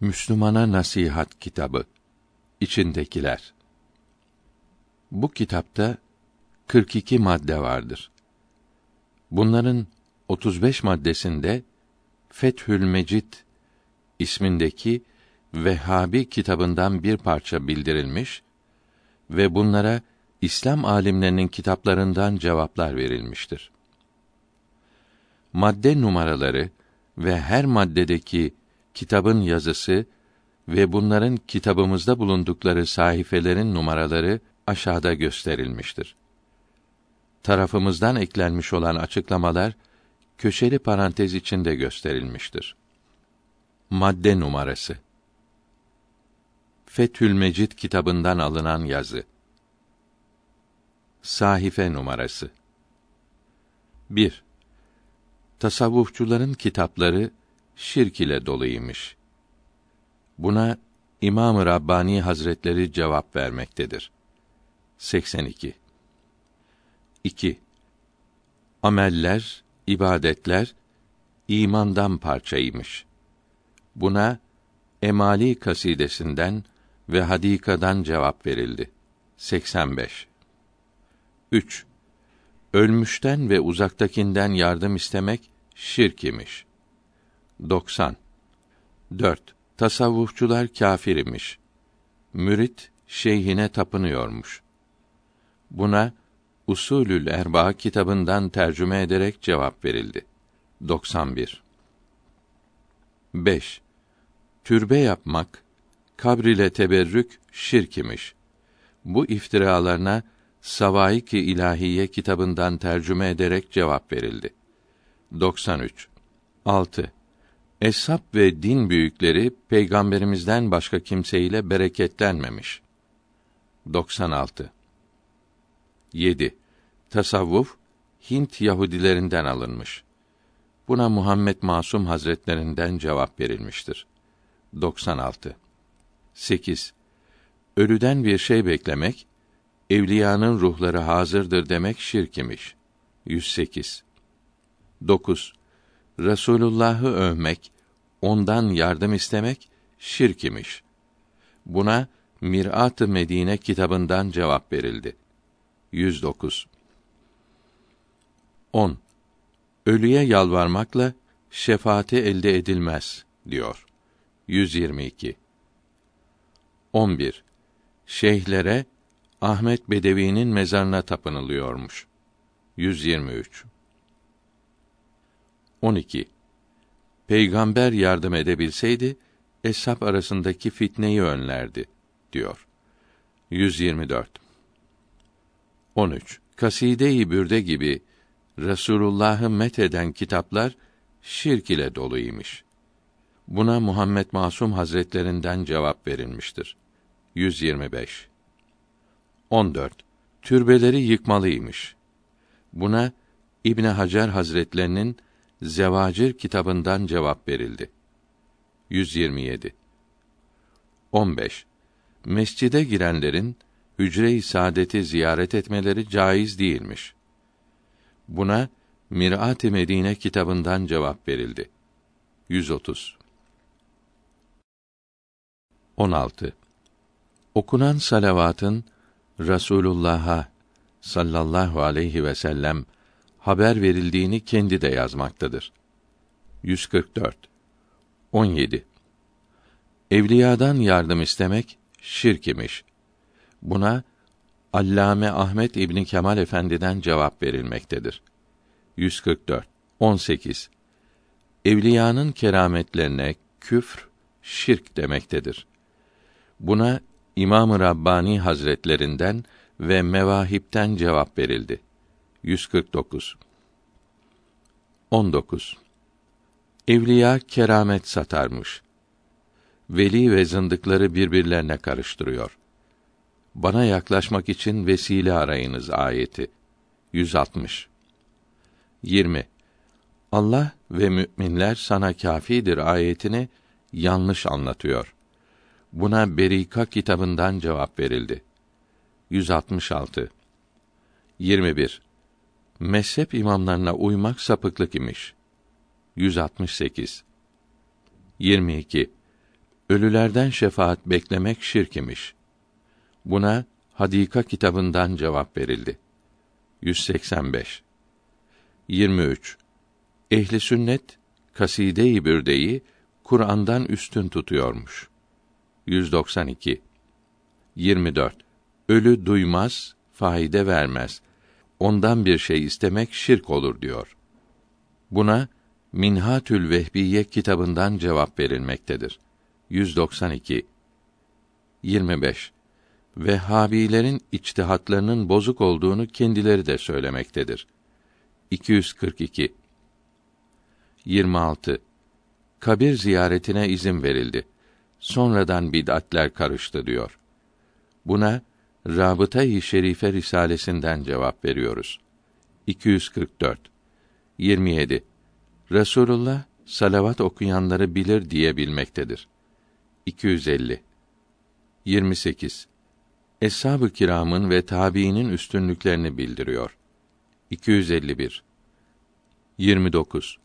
Müslümana Nasihat Kitabı içindekiler. Bu kitapta 42 madde vardır. Bunların 35 maddesinde Fethül Mecid ismindeki Vehhabi kitabından bir parça bildirilmiş ve bunlara İslam alimlerinin kitaplarından cevaplar verilmiştir. Madde numaraları ve her maddedeki kitabın yazısı ve bunların kitabımızda bulundukları sayfelerin numaraları aşağıda gösterilmiştir. Tarafımızdan eklenmiş olan açıklamalar köşeli parantez içinde gösterilmiştir. Madde numarası Fethül Mecid kitabından alınan yazı. Sahife numarası 1. Tasavvufçuların kitapları şirk ile doluymuş. Buna İmam-ı Rabbani Hazretleri cevap vermektedir. 82. 2. Ameller, ibadetler imandan parçaymış. Buna Emali kasidesinden ve Hadika'dan cevap verildi. 85. 3. Ölmüşten ve uzaktakinden yardım istemek şirk imiş. 90. 4. Tasavvufçular kâfir imiş. Mürit şeyhine tapınıyormuş. Buna Usulül Erba kitabından tercüme ederek cevap verildi. 91. 5. Türbe yapmak, kabr ile teberrük şirk imiş. Bu iftiralarına Savaik-i İlahiye kitabından tercüme ederek cevap verildi. 93. 6. Eshab ve din büyükleri peygamberimizden başka kimseyle bereketlenmemiş. 96. 7. Tasavvuf Hint Yahudilerinden alınmış. Buna Muhammed Masum Hazretlerinden cevap verilmiştir. 96. 8. Ölüden bir şey beklemek, evliyanın ruhları hazırdır demek şirk imiş. 108. 9. Resulullah'ı övmek, ondan yardım istemek şirk imiş. Buna Mirat-ı Medine kitabından cevap verildi. 109. 10. Ölüye yalvarmakla şefaati elde edilmez diyor. 122. 11. Şeyhlere Ahmet Bedevi'nin mezarına tapınılıyormuş. 123. 12. Peygamber yardım edebilseydi eshab arasındaki fitneyi önlerdi diyor. 124. 13. Kaside-i Bürde gibi Resulullah'ı met eden kitaplar şirk ile doluymuş. Buna Muhammed Masum Hazretlerinden cevap verilmiştir. 125. 14. Türbeleri yıkmalıymış. Buna İbn Hacer Hazretlerinin Zevacir kitabından cevap verildi. 127. 15. Mescide girenlerin hücre-i saadeti ziyaret etmeleri caiz değilmiş. Buna Mirat-ı Medine kitabından cevap verildi. 130. 16. Okunan salavatın Rasulullah'a sallallahu aleyhi ve sellem haber verildiğini kendi de yazmaktadır. 144. 17. Evliyadan yardım istemek şirk imiş. Buna Allame Ahmet İbni Kemal Efendi'den cevap verilmektedir. 144. 18. Evliyanın kerametlerine küfr, şirk demektedir. Buna İmam-ı Rabbani Hazretlerinden ve Mevahip'ten cevap verildi. 149 19 Evliya keramet satarmış. Veli ve zındıkları birbirlerine karıştırıyor. Bana yaklaşmak için vesile arayınız ayeti. 160 20 Allah ve müminler sana kâfidir ayetini yanlış anlatıyor. Buna Berika kitabından cevap verildi. 166 21 Mezhep imamlarına uymak sapıklık imiş. 168 22 Ölülerden şefaat beklemek şirk imiş. Buna Hadika kitabından cevap verildi. 185 23 Ehli sünnet kaside-i bürdeyi Kur'an'dan üstün tutuyormuş. 192 24 Ölü duymaz, faide vermez. Ondan bir şey istemek şirk olur diyor. Buna Minhatül Vehbiye kitabından cevap verilmektedir. 192 25 Vehhabilerin içtihatlarının bozuk olduğunu kendileri de söylemektedir. 242 26 Kabir ziyaretine izin verildi. Sonradan bid'atler karıştı diyor. Buna Rabıta-i Şerife risalesinden cevap veriyoruz. 244 27 Resulullah salavat okuyanları bilir diye bilmektedir. 250 28 Eshab-ı kiramın ve tabiinin üstünlüklerini bildiriyor. 251 29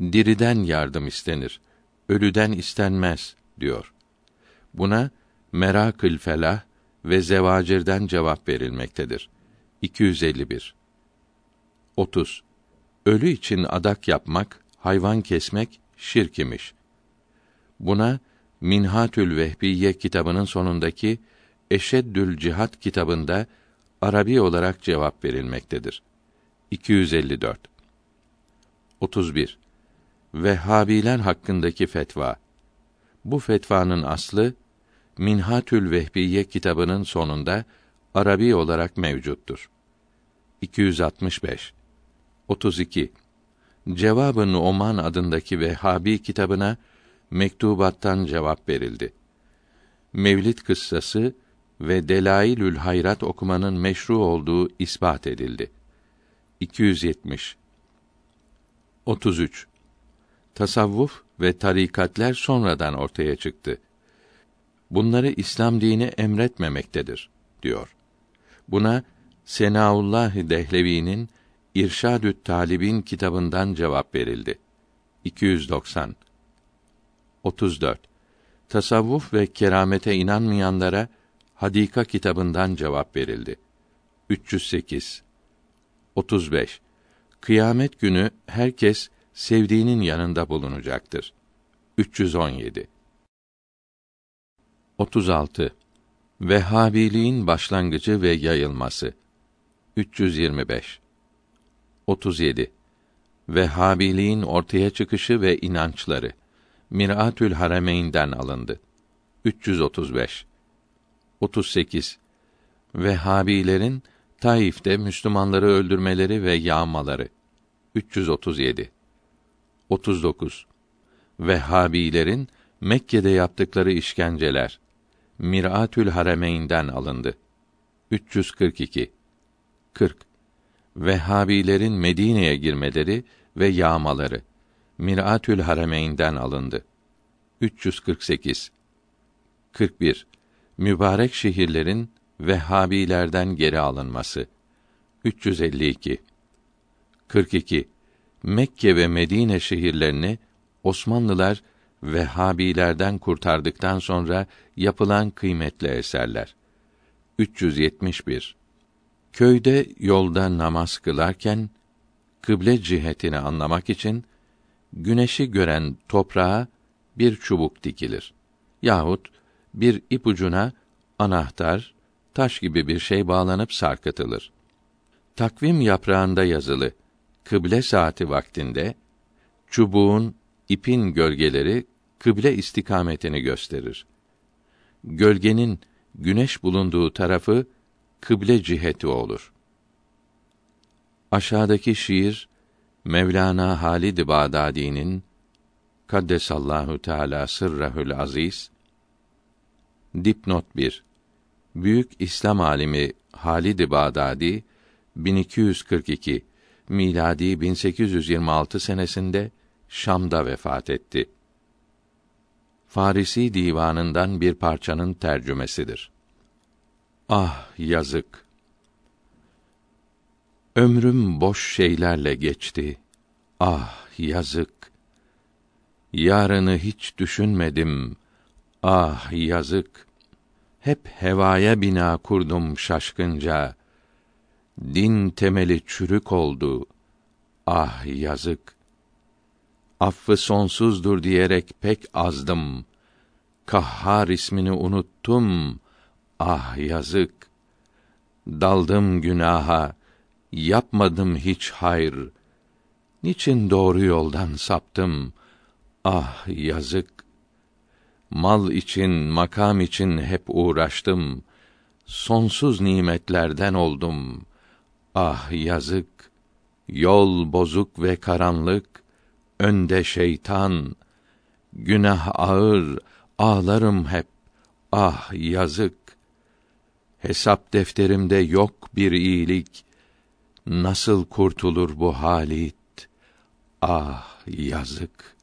Diriden yardım istenir, ölüden istenmez diyor. Buna Merakül Felah ve Zevacir'den cevap verilmektedir. 251 30 Ölü için adak yapmak, hayvan kesmek şirk imiş. Buna Minhatül Vehbiye kitabının sonundaki Eşeddül Cihat kitabında Arabi olarak cevap verilmektedir. 254 31 Vehhabiler hakkındaki fetva. Bu fetvanın aslı Minhatül Vehbiye kitabının sonunda Arabi olarak mevcuttur. 265 32 Cevabı Nu'man adındaki Vehhabi kitabına mektubattan cevap verildi. Mevlid kıssası ve Delailül Hayrat okumanın meşru olduğu ispat edildi. 270 33 Tasavvuf ve tarikatler sonradan ortaya çıktı. Bunları İslam dini emretmemektedir diyor. Buna Senaullah Dehlevi'nin İrşadü't Talibin kitabından cevap verildi. 290 34 Tasavvuf ve keramete inanmayanlara Hadika kitabından cevap verildi. 308 35 Kıyamet günü herkes sevdiğinin yanında bulunacaktır. 317 36 Vehhabiliğin başlangıcı ve yayılması. 325 37 Vehhabiliğin ortaya çıkışı ve inançları. Miratül Harameyn'den alındı. 335 38 Vehhabilerin Taif'te Müslümanları öldürmeleri ve yağmaları. 337 39 Vehhabilerin Mekke'de yaptıkları işkenceler Miratül Harameyn'den alındı. 342 40 Vehhabilerin Medine'ye girmeleri ve yağmaları. Miratül Harameyn'den alındı. 348 41 Mübarek şehirlerin Vehhabilerden geri alınması. 352 42 Mekke ve Medine şehirlerini Osmanlılar Vehhabilerden kurtardıktan sonra yapılan kıymetli eserler. 371 Köyde yolda namaz kılarken kıble cihetini anlamak için güneşi gören toprağa bir çubuk dikilir. Yahut bir ipucuna anahtar, taş gibi bir şey bağlanıp sarkıtılır. Takvim yaprağında yazılı kıble saati vaktinde çubuğun, ipin gölgeleri kıble istikametini gösterir. Gölgenin güneş bulunduğu tarafı kıble ciheti olur. Aşağıdaki şiir Mevlana Halid Bağdadi'nin Kaddesallahu Teala sırrahül aziz Dipnot 1 Büyük İslam alimi Halid Bağdadi 1242 miladi 1826 senesinde Şam'da vefat etti. Farisi divanından bir parçanın tercümesidir. Ah yazık. Ömrüm boş şeylerle geçti. Ah yazık. Yarını hiç düşünmedim. Ah yazık. Hep hevaya bina kurdum şaşkınca. Din temeli çürük oldu. Ah yazık. Affı sonsuzdur diyerek pek azdım. Kahhar ismini unuttum. Ah yazık. Daldım günaha, yapmadım hiç hayır. Niçin doğru yoldan saptım? Ah yazık. Mal için, makam için hep uğraştım. Sonsuz nimetlerden oldum. Ah yazık. Yol bozuk ve karanlık, önde şeytan. Günah ağır, ağlarım hep. Ah yazık. Hesap defterimde yok bir iyilik. Nasıl kurtulur bu halit? Ah yazık.